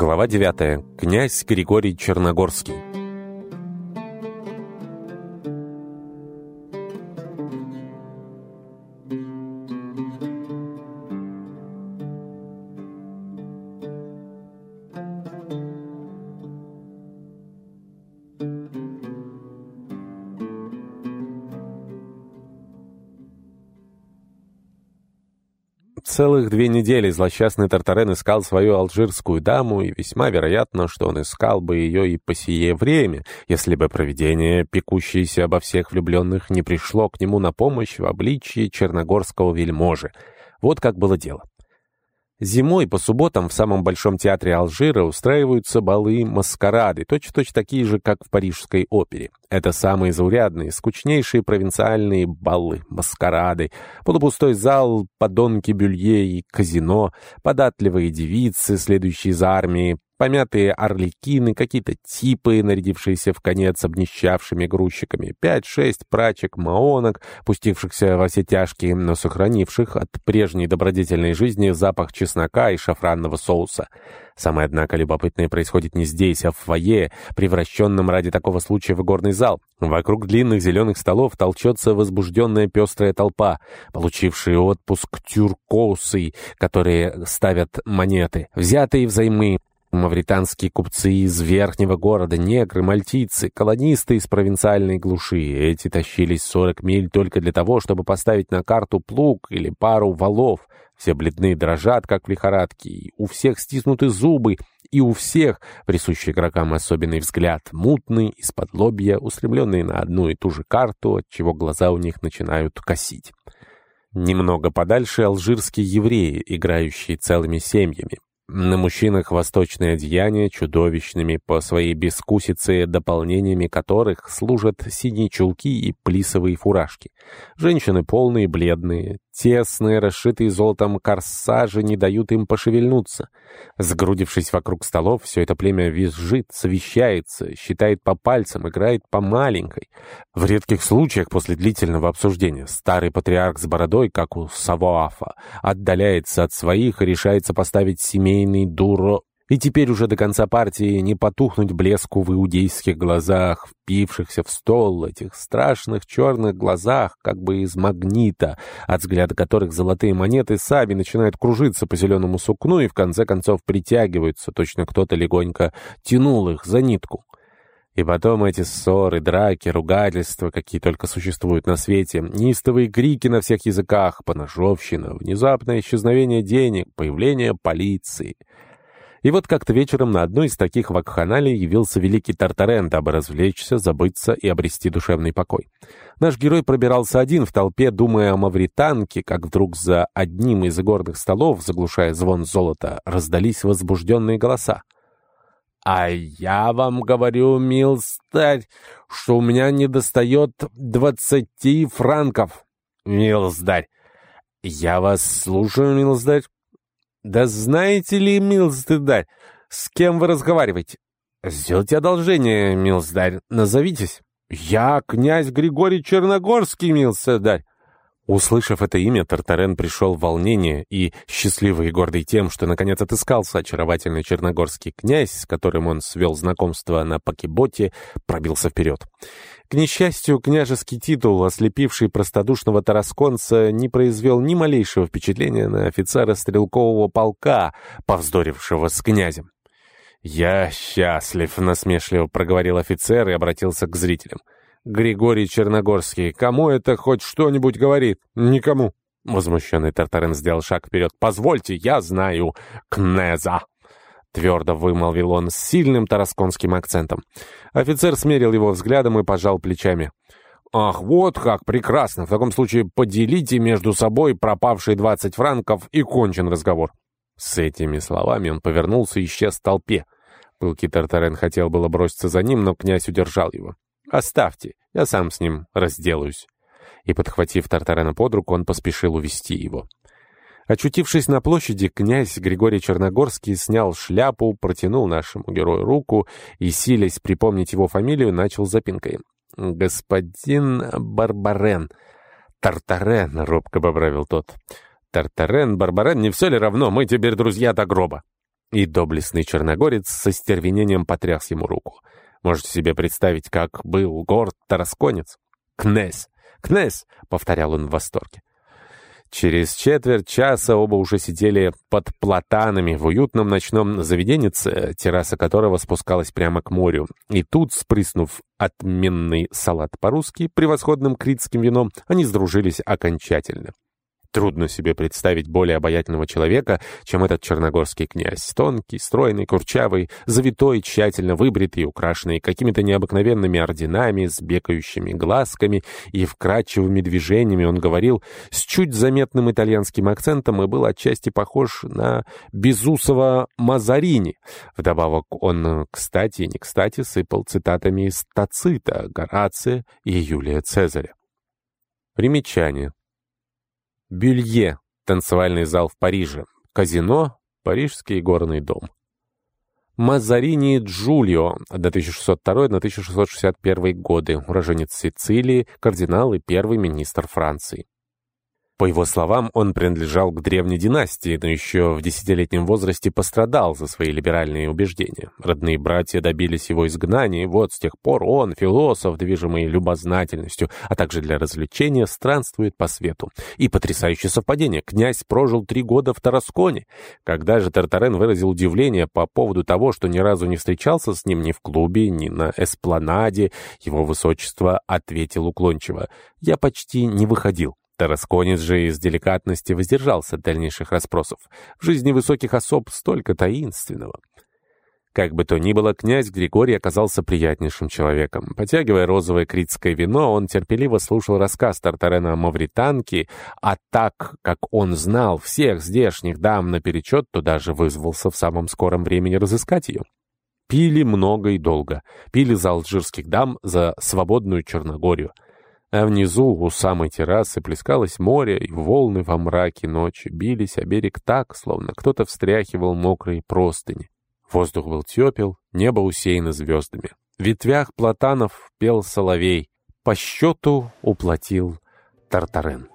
Глава 9. Князь Григорий Черногорский. Целых две недели злосчастный Тартарен искал свою алжирскую даму, и весьма вероятно, что он искал бы ее и по сие время, если бы провидение, пекущееся обо всех влюбленных, не пришло к нему на помощь в обличье черногорского вельможи. Вот как было дело. Зимой по субботам в самом большом театре Алжира устраиваются балы-маскарады, точно-точно такие же, как в парижской опере. Это самые заурядные, скучнейшие провинциальные балы, маскарады, полупустой зал, подонки бюлье и казино, податливые девицы, следующие за армией, помятые орликины, какие-то типы, нарядившиеся в конец обнищавшими грузчиками, пять-шесть прачек-маонок, пустившихся во все тяжкие, но сохранивших от прежней добродетельной жизни запах чеснока и шафранного соуса. Самое, однако, любопытное происходит не здесь, а в фойе, превращенном ради такого случая в игорный зал. Вокруг длинных зеленых столов толчется возбужденная пестрая толпа, получившие отпуск тюркоусы, которые ставят монеты, взятые взаймы, Мавританские купцы из верхнего города, негры, мальтийцы, колонисты из провинциальной глуши. Эти тащились 40 миль только для того, чтобы поставить на карту плуг или пару валов. Все бледны дрожат, как в лихорадке, у всех стиснуты зубы, и у всех, присущий игрокам особенный взгляд, мутный, из-под лобья, устремленный на одну и ту же карту, отчего глаза у них начинают косить. Немного подальше алжирские евреи, играющие целыми семьями. На мужчинах восточные одеяния чудовищными по своей бескусице, дополнениями которых служат синие чулки и плисовые фуражки. Женщины полные, бледные, Тесные, расшитые золотом корсажи не дают им пошевельнуться. Сгрудившись вокруг столов, все это племя визжит, совещается, считает по пальцам, играет по маленькой. В редких случаях после длительного обсуждения старый патриарх с бородой, как у Савоафа, отдаляется от своих и решается поставить семейный дуро и теперь уже до конца партии не потухнуть блеску в иудейских глазах, впившихся в стол, этих страшных черных глазах, как бы из магнита, от взгляда которых золотые монеты сами начинают кружиться по зеленому сукну и в конце концов притягиваются, точно кто-то легонько тянул их за нитку. И потом эти ссоры, драки, ругательства, какие только существуют на свете, неистовые крики на всех языках, поножовщина, внезапное исчезновение денег, появление полиции — и вот как-то вечером на одной из таких вакханалий явился великий Тартарен, дабы развлечься, забыться и обрести душевный покой. Наш герой пробирался один в толпе, думая о мавританке, как вдруг за одним из игорных столов, заглушая звон золота, раздались возбужденные голоса. «А я вам говорю, милстарь, что у меня недостает двадцати франков, милздарь. Я вас слушаю, милздарь». «Да знаете ли, милздарь, с кем вы разговариваете?» «Сделайте одолжение, милздарь, назовитесь». «Я князь Григорий Черногорский, милздарь». Услышав это имя, Тартарен пришел в волнение и, счастливый и гордый тем, что наконец отыскался очаровательный черногорский князь, с которым он свел знакомство на Пакиботе, пробился вперед. К несчастью, княжеский титул, ослепивший простодушного тарасконца, не произвел ни малейшего впечатления на офицера стрелкового полка, повздорившего с князем. «Я счастлив», — насмешливо проговорил офицер и обратился к зрителям. Григорий Черногорский. Кому это хоть что-нибудь говорит? Никому. Возмущенный Тартарен сделал шаг вперед. «Позвольте, я знаю Кнеза!» Твердо вымолвил он с сильным тарасконским акцентом. Офицер смерил его взглядом и пожал плечами. «Ах, вот как прекрасно! В таком случае поделите между собой пропавшие двадцать франков и кончен разговор». С этими словами он повернулся и исчез в толпе. Пылкий Тартарен хотел было броситься за ним, но князь удержал его. «Оставьте, я сам с ним разделаюсь». И, подхватив Тартарена под руку, он поспешил увести его. Очутившись на площади, князь Григорий Черногорский снял шляпу, протянул нашему герою руку и, силясь припомнить его фамилию, начал запинкой. «Господин Барбарен». «Тартарен», — робко поправил тот. «Тартарен, Барбарен, не все ли равно? Мы теперь друзья до гроба». И доблестный черногорец со стервенением потряс ему руку. Можете себе представить, как был горд тарасконец? «Князь! Князь!» — повторял он в восторге. Через четверть часа оба уже сидели под платанами в уютном ночном заведенице, терраса которого спускалась прямо к морю. И тут, спрыснув отменный салат по-русски превосходным критским вином, они сдружились окончательно. Трудно себе представить более обаятельного человека, чем этот черногорский князь. Тонкий, стройный, курчавый, завитой, тщательно выбритый, украшенный какими-то необыкновенными орденами, с бегающими глазками и вкрадчивыми движениями, он говорил с чуть заметным итальянским акцентом и был отчасти похож на Безусова Мазарини. Вдобавок он, кстати и не кстати, сыпал цитатами из Тацита, Горация и Юлия Цезаря. Примечание. Бюлье — танцевальный зал в Париже. Казино — Парижский горный дом. Мазарини Джулио, 1602-1661 годы, уроженец Сицилии, кардинал и первый министр Франции. По его словам, он принадлежал к древней династии, но еще в десятилетнем возрасте пострадал за свои либеральные убеждения. Родные братья добились его изгнания, и вот с тех пор он, философ, движимый любознательностью, а также для развлечения, странствует по свету. И потрясающее совпадение. Князь прожил три года в Тарасконе. Когда же Тартарен выразил удивление по поводу того, что ни разу не встречался с ним ни в клубе, ни на эспланаде, его высочество ответил уклончиво. «Я почти не выходил». Тарасконец же из деликатности воздержался от дальнейших расспросов. В жизни высоких особ столько таинственного. Как бы то ни было, князь Григорий оказался приятнейшим человеком. Потягивая розовое критское вино, он терпеливо слушал рассказ Тартарена о Мавританке, а так, как он знал всех здешних дам наперечет, то даже вызвался в самом скором времени разыскать ее. Пили много и долго. Пили за алжирских дам, за свободную Черногорию. А внизу, у самой террасы, плескалось море, и волны во мраке ночи бились о берег так, словно кто-то встряхивал мокрые простыни. Воздух был тепел, небо усеяно звездами. В ветвях платанов пел соловей. По счету уплатил Тартарен.